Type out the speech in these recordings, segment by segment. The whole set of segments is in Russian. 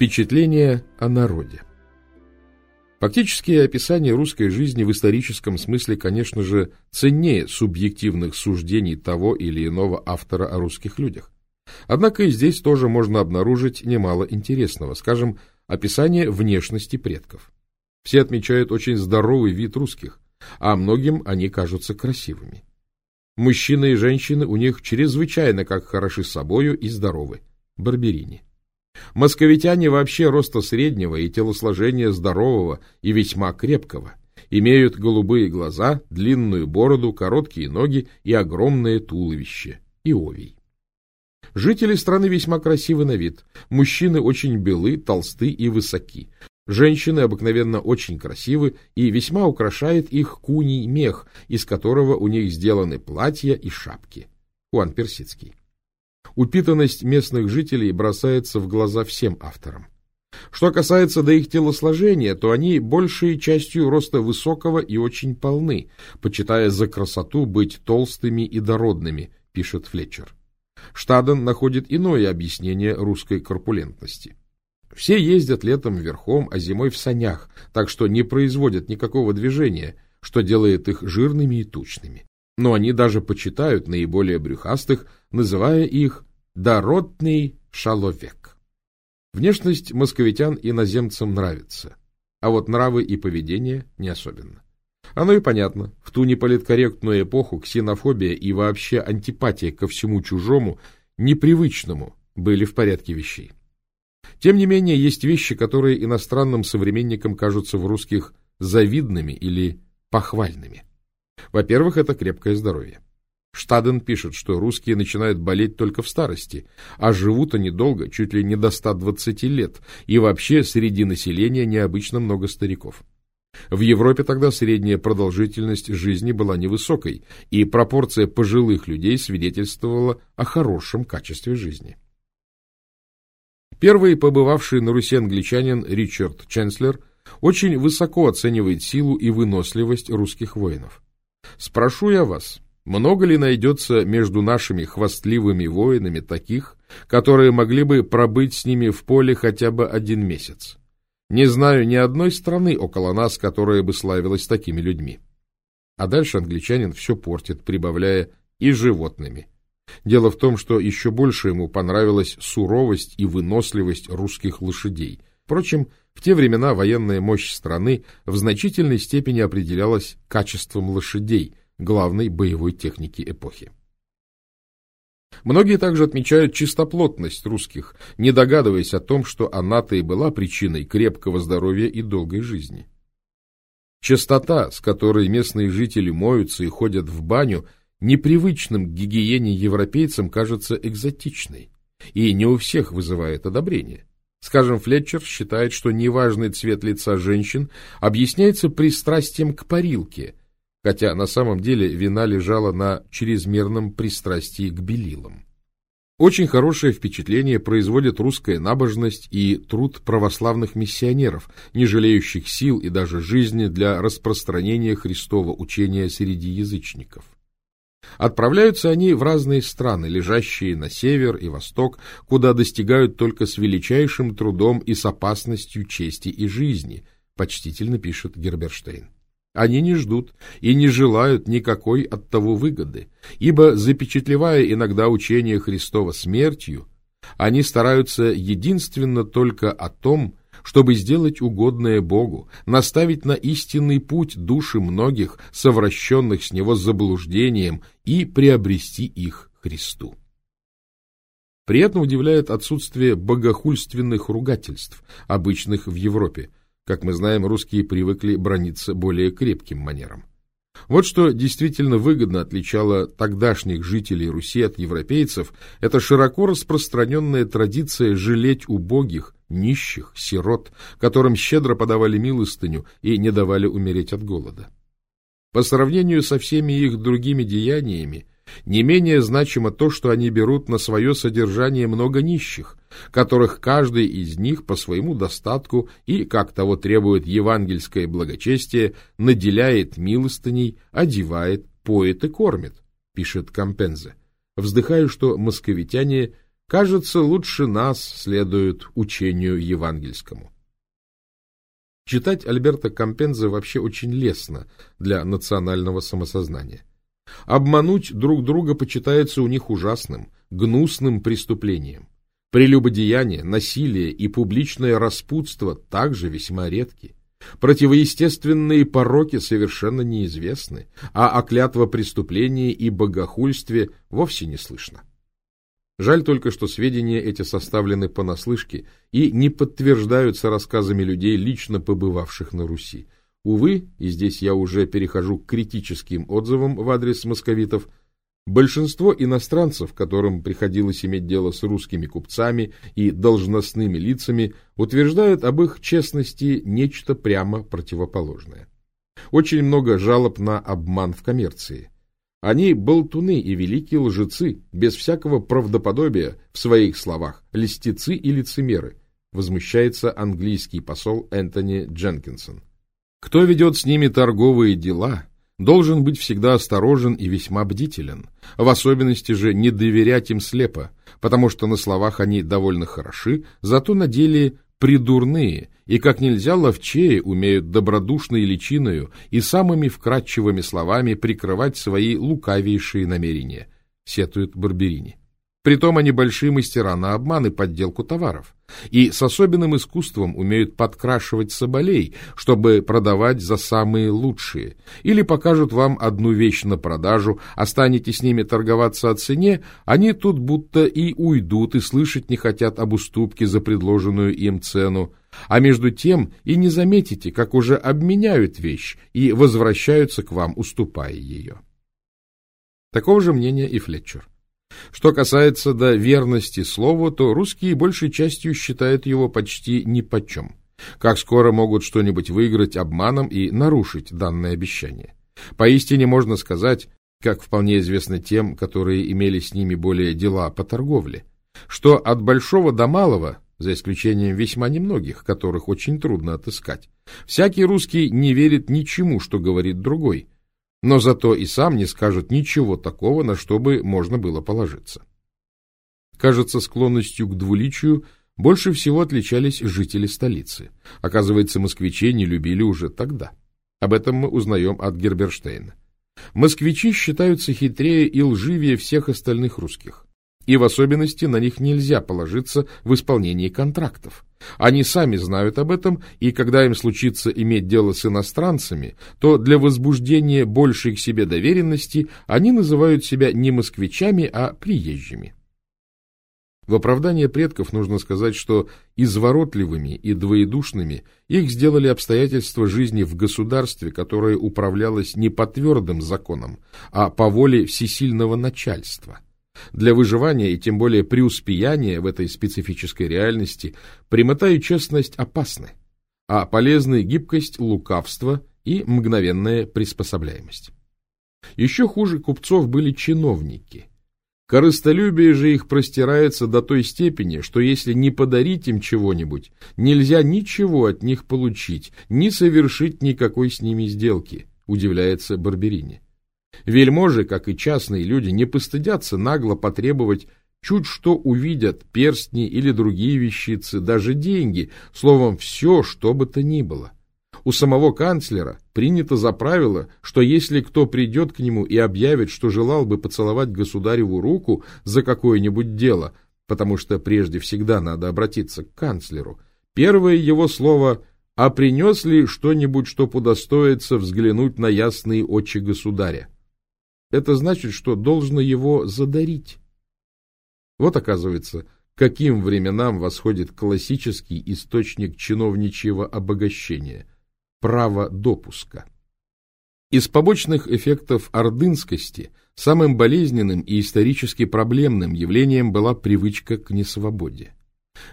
Впечатление о народе. Фактические описания русской жизни в историческом смысле, конечно же, ценнее субъективных суждений того или иного автора о русских людях. Однако и здесь тоже можно обнаружить немало интересного, скажем, описание внешности предков. Все отмечают очень здоровый вид русских, а многим они кажутся красивыми. Мужчины и женщины у них чрезвычайно как хороши собою и здоровы. Барберини. Московитяне вообще роста среднего и телосложения здорового и весьма крепкого. Имеют голубые глаза, длинную бороду, короткие ноги и огромное туловище. Иовий. Жители страны весьма красивы на вид. Мужчины очень белы, толсты и высоки. Женщины обыкновенно очень красивы, и весьма украшает их куний мех, из которого у них сделаны платья и шапки. Хуан Персидский. Упитанность местных жителей бросается в глаза всем авторам. Что касается до их телосложения, то они большей частью роста высокого и очень полны, почитая за красоту быть толстыми и дородными, пишет Флетчер. Штаден находит иное объяснение русской корпулентности. Все ездят летом верхом, а зимой в санях, так что не производят никакого движения, что делает их жирными и тучными. Но они даже почитают наиболее брюхастых, называя их «дородный шаловек». Внешность московитян иноземцам нравится, а вот нравы и поведение не особенно. Оно и понятно, в ту неполиткорректную эпоху ксенофобия и вообще антипатия ко всему чужому, непривычному, были в порядке вещей. Тем не менее, есть вещи, которые иностранным современникам кажутся в русских завидными или похвальными. Во-первых, это крепкое здоровье. Штаден пишет, что русские начинают болеть только в старости, а живут они долго, чуть ли не до 120 лет, и вообще среди населения необычно много стариков. В Европе тогда средняя продолжительность жизни была невысокой, и пропорция пожилых людей свидетельствовала о хорошем качестве жизни. Первый побывавший на Руси англичанин Ричард Ченслер очень высоко оценивает силу и выносливость русских воинов. «Спрошу я вас, много ли найдется между нашими хвастливыми воинами таких, которые могли бы пробыть с ними в поле хотя бы один месяц? Не знаю ни одной страны около нас, которая бы славилась такими людьми». А дальше англичанин все портит, прибавляя «и животными». Дело в том, что еще больше ему понравилась суровость и выносливость русских лошадей. Впрочем, в те времена военная мощь страны в значительной степени определялась качеством лошадей, главной боевой техники эпохи. Многие также отмечают чистоплотность русских, не догадываясь о том, что она-то и была причиной крепкого здоровья и долгой жизни. Чистота, с которой местные жители моются и ходят в баню – непривычным к гигиене европейцам кажется экзотичной и не у всех вызывает одобрение. Скажем, Флетчер считает, что неважный цвет лица женщин объясняется пристрастием к парилке, хотя на самом деле вина лежала на чрезмерном пристрастии к белилам. Очень хорошее впечатление производит русская набожность и труд православных миссионеров, не жалеющих сил и даже жизни для распространения Христова учения среди язычников. Отправляются они в разные страны, лежащие на север и восток, куда достигают только с величайшим трудом и с опасностью чести и жизни, почтительно пишет Герберштейн. Они не ждут и не желают никакой от того выгоды, ибо, запечатлевая иногда учение Христова смертью, они стараются единственно только о том, чтобы сделать угодное Богу, наставить на истинный путь души многих, совращенных с него заблуждением, и приобрести их Христу. Приятно удивляет отсутствие богохульственных ругательств, обычных в Европе. Как мы знаем, русские привыкли брониться более крепким манером. Вот что действительно выгодно отличало тогдашних жителей Руси от европейцев, это широко распространенная традиция жалеть убогих, нищих, сирот, которым щедро подавали милостыню и не давали умереть от голода. По сравнению со всеми их другими деяниями, не менее значимо то, что они берут на свое содержание много нищих, которых каждый из них по своему достатку и, как того требует евангельское благочестие, наделяет милостыней, одевает, поет и кормит, пишет Компензе. Вздыхаю, что московитяне кажется, лучше нас следуют учению евангельскому. Читать Альберта Компензе вообще очень лестно для национального самосознания. Обмануть друг друга почитается у них ужасным, гнусным преступлением. Прелюбодеяние, насилие и публичное распутство также весьма редки. Противоестественные пороки совершенно неизвестны, а о клятва преступлении и богохульстве вовсе не слышно. Жаль только, что сведения эти составлены понаслышке и не подтверждаются рассказами людей, лично побывавших на Руси. Увы, и здесь я уже перехожу к критическим отзывам в адрес московитов, большинство иностранцев, которым приходилось иметь дело с русскими купцами и должностными лицами, утверждают об их честности нечто прямо противоположное. Очень много жалоб на обман в коммерции – они болтуны и великие лжецы, без всякого правдоподобия в своих словах, льстецы и лицемеры, возмущается английский посол Энтони Дженкинсон. Кто ведет с ними торговые дела, должен быть всегда осторожен и весьма бдителен, в особенности же не доверять им слепо, потому что на словах они довольно хороши, зато на деле придурные и как нельзя ловчее умеют добродушной личиною и самыми вкрадчивыми словами прикрывать свои лукавейшие намерения, сетует Барберини. Притом они большие мастера на обман и подделку товаров, и с особенным искусством умеют подкрашивать соболей, чтобы продавать за самые лучшие, или покажут вам одну вещь на продажу, а с ними торговаться о цене, они тут будто и уйдут и слышать не хотят об уступке за предложенную им цену, а между тем и не заметите, как уже обменяют вещь и возвращаются к вам, уступая ее. Такого же мнения и Флетчер. Что касается до верности слову, то русские большей частью считают его почти нипочем. Как скоро могут что-нибудь выиграть обманом и нарушить данное обещание? Поистине можно сказать, как вполне известно тем, которые имели с ними более дела по торговле, что от большого до малого, за исключением весьма немногих, которых очень трудно отыскать, всякий русский не верит ничему, что говорит другой, но зато и сам не скажет ничего такого, на что бы можно было положиться. Кажется, склонностью к двуличию больше всего отличались жители столицы. Оказывается, москвичей не любили уже тогда. Об этом мы узнаем от Герберштейна. Москвичи считаются хитрее и лживее всех остальных русских и в особенности на них нельзя положиться в исполнении контрактов. Они сами знают об этом, и когда им случится иметь дело с иностранцами, то для возбуждения большей к себе доверенности они называют себя не москвичами, а приезжими. В оправдание предков нужно сказать, что изворотливыми и двоедушными их сделали обстоятельства жизни в государстве, которое управлялось не по твердым законам, а по воле всесильного начальства – для выживания и тем более преуспеяния в этой специфической реальности прямота и честность опасны, а полезны гибкость, лукавство и мгновенная приспособляемость. Еще хуже купцов были чиновники. Корыстолюбие же их простирается до той степени, что если не подарить им чего-нибудь, нельзя ничего от них получить, ни совершить никакой с ними сделки, удивляется Барберини. Вельможи, как и частные люди, не постыдятся нагло потребовать чуть что увидят перстни или другие вещицы, даже деньги, словом, все, что бы то ни было. У самого канцлера принято за правило, что если кто придет к нему и объявит, что желал бы поцеловать государеву руку за какое-нибудь дело, потому что прежде всегда надо обратиться к канцлеру, первое его слово «А принес ли что-нибудь, что подостоится взглянуть на ясные очи государя?» Это значит, что должно его задарить. Вот оказывается, каким временам восходит классический источник чиновничьего обогащения – право допуска. Из побочных эффектов ордынскости самым болезненным и исторически проблемным явлением была привычка к несвободе.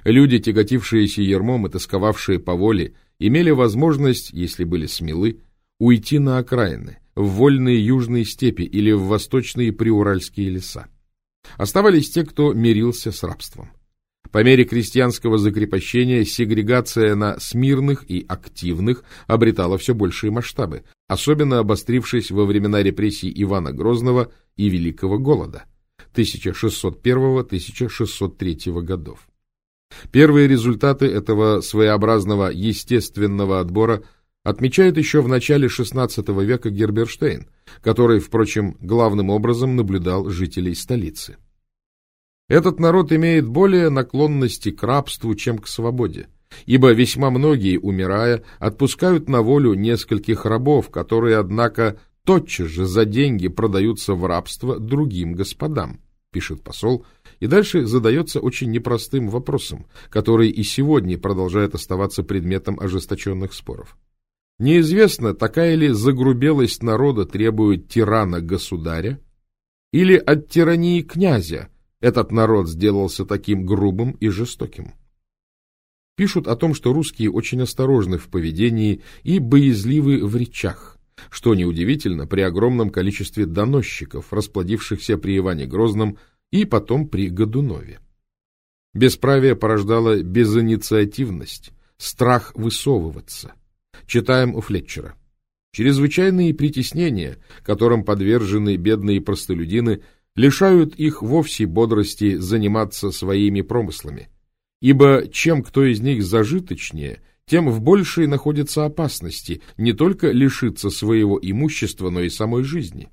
Люди, тяготившиеся ермом и тосковавшие по воле, имели возможность, если были смелы, уйти на окраины – в вольные южные степи или в восточные приуральские леса. Оставались те, кто мирился с рабством. По мере крестьянского закрепощения сегрегация на смирных и активных обретала все большие масштабы, особенно обострившись во времена репрессий Ивана Грозного и Великого Голода. 1601-1603 годов. Первые результаты этого своеобразного естественного отбора отмечает еще в начале XVI века Герберштейн, который, впрочем, главным образом наблюдал жителей столицы. Этот народ имеет более наклонности к рабству, чем к свободе, ибо весьма многие, умирая, отпускают на волю нескольких рабов, которые, однако, тотчас же за деньги продаются в рабство другим господам, пишет посол, и дальше задается очень непростым вопросом, который и сегодня продолжает оставаться предметом ожесточенных споров. Неизвестно, такая ли загрубелость народа требует тирана-государя, или от тирании князя этот народ сделался таким грубым и жестоким. Пишут о том, что русские очень осторожны в поведении и боязливы в речах, что неудивительно при огромном количестве доносчиков, расплодившихся при Иване Грозном и потом при Годунове. Бесправие порождало безинициативность, страх высовываться. Читаем у Флетчера. Чрезвычайные притеснения, которым подвержены бедные простолюдины, лишают их вовсе бодрости заниматься своими промыслами – ибо чем кто из них зажиточнее, тем в большей находится опасности не только лишиться своего имущества, но и самой жизни.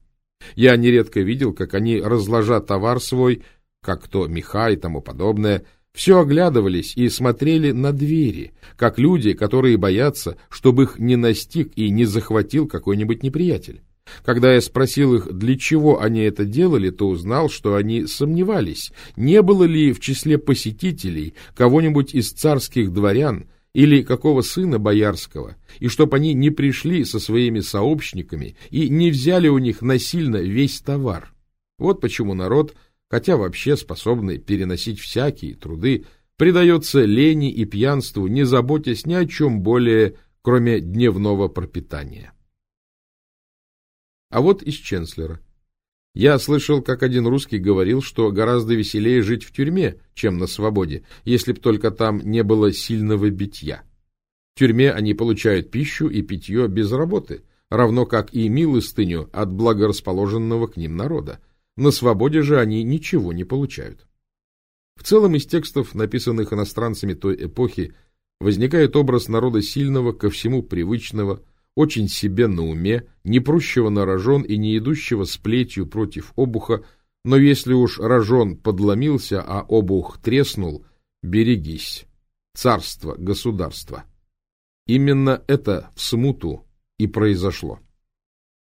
Я нередко видел, как они, разложа товар свой, как то меха и тому подобное, все оглядывались и смотрели на двери, как люди, которые боятся, чтобы их не настиг и не захватил какой-нибудь неприятель. Когда я спросил их, для чего они это делали, то узнал, что они сомневались, не было ли в числе посетителей кого-нибудь из царских дворян или какого сына боярского, и чтоб они не пришли со своими сообщниками и не взяли у них насильно весь товар. Вот почему народ, хотя вообще способный переносить всякие труды, предается лени и пьянству, не заботясь ни о чем более, кроме дневного пропитания. А вот из Ченслера. Я слышал, как один русский говорил, что гораздо веселее жить в тюрьме, чем на свободе, если б только там не было сильного битья. В тюрьме они получают пищу и питье без работы, равно как и милостыню от благорасположенного к ним народа. На свободе же они ничего не получают. В целом из текстов, написанных иностранцами той эпохи, возникает образ народа сильного, ко всему привычного, очень себе на уме, не прущего на рожон и не идущего с плетью против обуха, но если уж рожон подломился, а обух треснул, берегись. Царство, государство. Именно это в смуту и произошло.